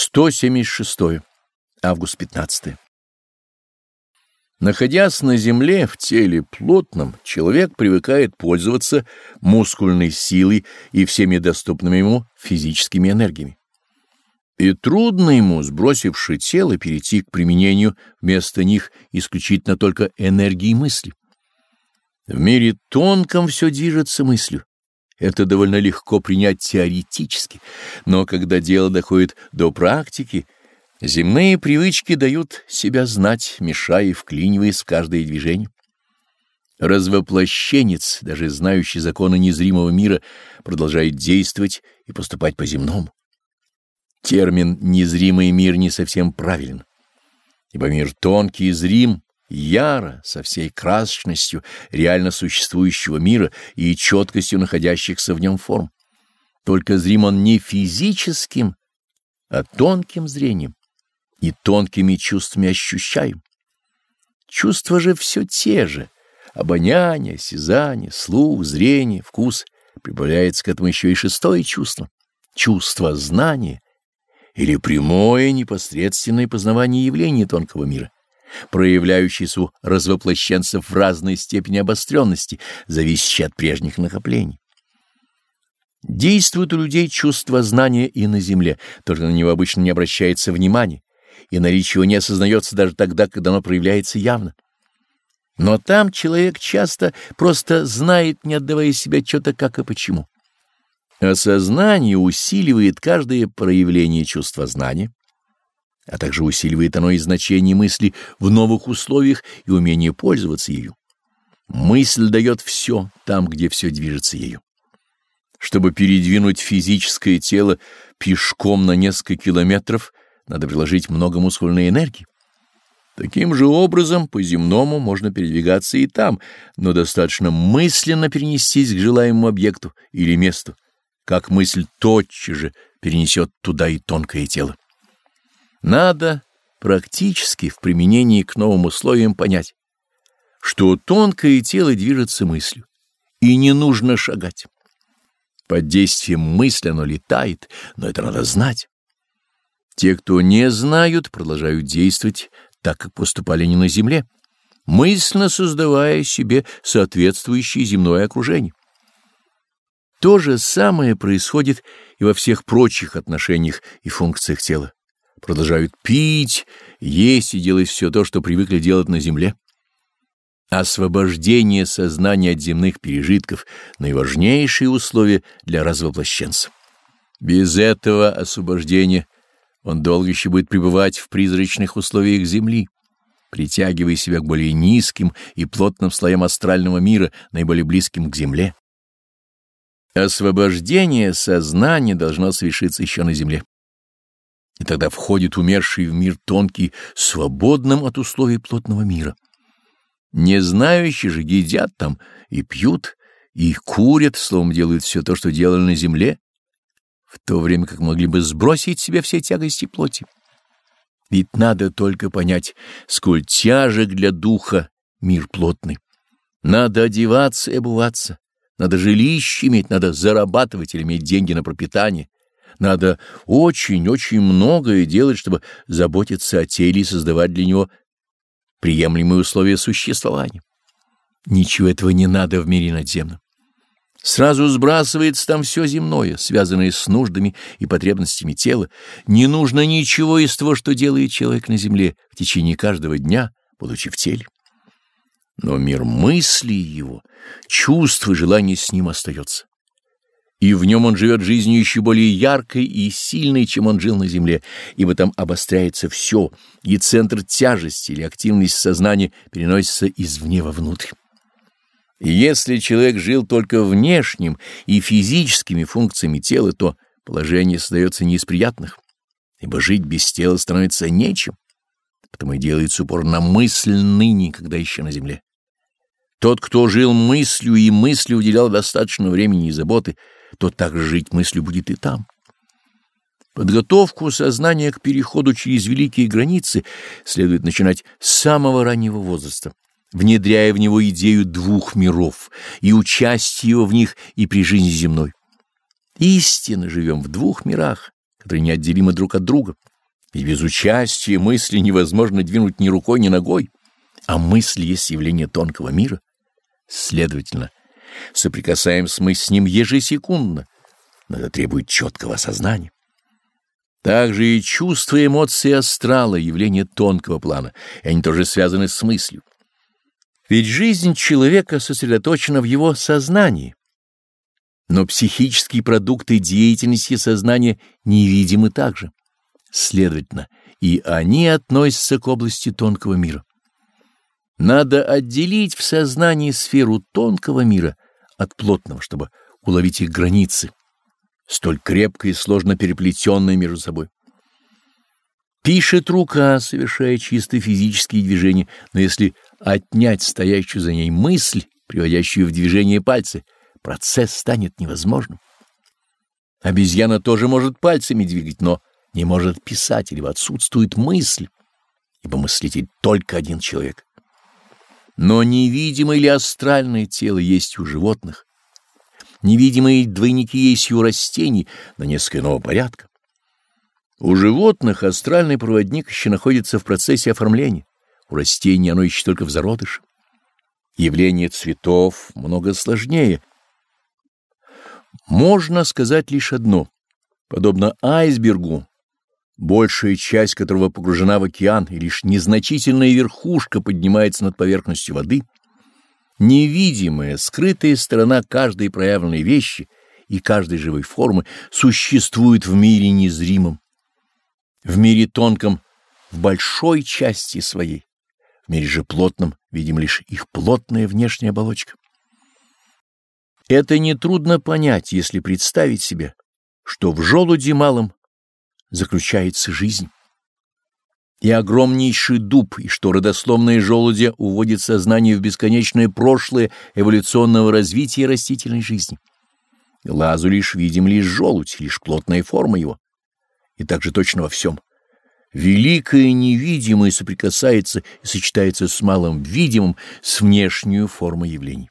176. Август 15. Находясь на земле в теле плотном, человек привыкает пользоваться мускульной силой и всеми доступными ему физическими энергиями. И трудно ему, сбросивши тело, перейти к применению вместо них исключительно только энергии мысли. В мире тонком все движется мыслью. Это довольно легко принять теоретически, но когда дело доходит до практики, земные привычки дают себя знать, мешая и вклиниваясь в каждое движение. Развоплощенец, даже знающий законы незримого мира, продолжает действовать и поступать по-земному. Термин «незримый мир» не совсем правилен, ибо мир тонкий и зрим яро, со всей красочностью реально существующего мира и четкостью находящихся в нем форм. Только зрим он не физическим, а тонким зрением и тонкими чувствами ощущаем. Чувства же все те же — обоняние, осязание, слух, зрение, вкус. Прибавляется к этому еще и шестое чувство — чувство знания или прямое непосредственное познавание явлений тонкого мира проявляющийся у развоплощенцев в разной степени обостренности, зависящей от прежних накоплений. Действует у людей чувство знания и на земле, только на него обычно не обращается внимания, и наличие его не осознается даже тогда, когда оно проявляется явно. Но там человек часто просто знает, не отдавая себе отчета, как и почему. Осознание усиливает каждое проявление чувства знания, а также усиливает оно и значение мысли в новых условиях и умение пользоваться ею. Мысль дает все там, где все движется ею. Чтобы передвинуть физическое тело пешком на несколько километров, надо приложить много мускульной энергии. Таким же образом по-земному можно передвигаться и там, но достаточно мысленно перенестись к желаемому объекту или месту, как мысль тотчас же перенесет туда и тонкое тело. Надо практически в применении к новым условиям понять, что тонкое тело движется мыслью, и не нужно шагать. Под действием мысли оно летает, но это надо знать. Те, кто не знают, продолжают действовать так, как поступали не на земле, мысленно создавая себе соответствующее земное окружение. То же самое происходит и во всех прочих отношениях и функциях тела продолжают пить, есть и делать все то, что привыкли делать на земле. Освобождение сознания от земных пережитков — наиважнейшие условия для развоплощенца. Без этого освобождения он долго еще будет пребывать в призрачных условиях Земли, притягивая себя к более низким и плотным слоям астрального мира, наиболее близким к Земле. Освобождение сознания должно совершиться еще на Земле. И тогда входит умерший в мир тонкий, свободным от условий плотного мира. Не знающие же едят там и пьют, и курят, словом, делают все то, что делали на земле, в то время как могли бы сбросить себе все тягости плоти. Ведь надо только понять, сколь тяжек для духа мир плотный. Надо одеваться и обуваться, надо жилище иметь, надо зарабатывать или иметь деньги на пропитание, надо очень-очень многое делать, чтобы заботиться о теле и создавать для него приемлемые условия существования. Ничего этого не надо в мире надземном. Сразу сбрасывается там все земное, связанное с нуждами и потребностями тела. Не нужно ничего из того, что делает человек на земле в течение каждого дня, будучи в теле. Но мир мысли его, чувств и желаний с ним остается и в нем он живет жизнью еще более яркой и сильной, чем он жил на земле, ибо там обостряется все, и центр тяжести или активность сознания переносится извне вовнутрь. И если человек жил только внешним и физическими функциями тела, то положение создается не из приятных, ибо жить без тела становится нечем, потому и делается упор на мысль ныне, когда еще на земле. Тот, кто жил мыслью и мыслью уделял достаточно времени и заботы, то так жить мыслью будет и там. Подготовку сознания к переходу через великие границы следует начинать с самого раннего возраста, внедряя в него идею двух миров и участие его в них и при жизни земной. Истинно живем в двух мирах, которые неотделимы друг от друга. И без участия мысли невозможно двинуть ни рукой, ни ногой, а мысль есть явление тонкого мира. Следовательно, соприкасаемся мы с ним ежесекундно, но это требует четкого осознания. Также и чувства, эмоции астрала — явление тонкого плана, и они тоже связаны с мыслью. Ведь жизнь человека сосредоточена в его сознании, но психические продукты деятельности сознания невидимы также. Следовательно, и они относятся к области тонкого мира. Надо отделить в сознании сферу тонкого мира от плотного, чтобы уловить их границы, столь крепко и сложно переплетенные между собой. Пишет рука, совершая чисто физические движения, но если отнять стоящую за ней мысль, приводящую в движение пальцы, процесс станет невозможным. Обезьяна тоже может пальцами двигать, но не может писать, ибо отсутствует мысль, ибо мыслитель только один человек. Но невидимое или астральное тело есть у животных. Невидимые двойники есть у растений, но несколько иного порядка. У животных астральный проводник еще находится в процессе оформления, у растений оно еще только в зародыше. Явление цветов много сложнее. Можно сказать лишь одно. Подобно айсбергу, большая часть которого погружена в океан, и лишь незначительная верхушка поднимается над поверхностью воды, невидимая, скрытая сторона каждой проявленной вещи и каждой живой формы существует в мире незримом, в мире тонком, в большой части своей, в мире же плотном видим лишь их плотная внешняя оболочка. Это нетрудно понять, если представить себе, что в желуде малом заключается жизнь. И огромнейший дуб, и что родословное желудя уводит сознание в бесконечное прошлое эволюционного развития растительной жизни. Глазу лишь видим лишь желудь, лишь плотная форма его. И так же точно во всем. Великое невидимое соприкасается и сочетается с малым видимым, с внешнюю формой явлений.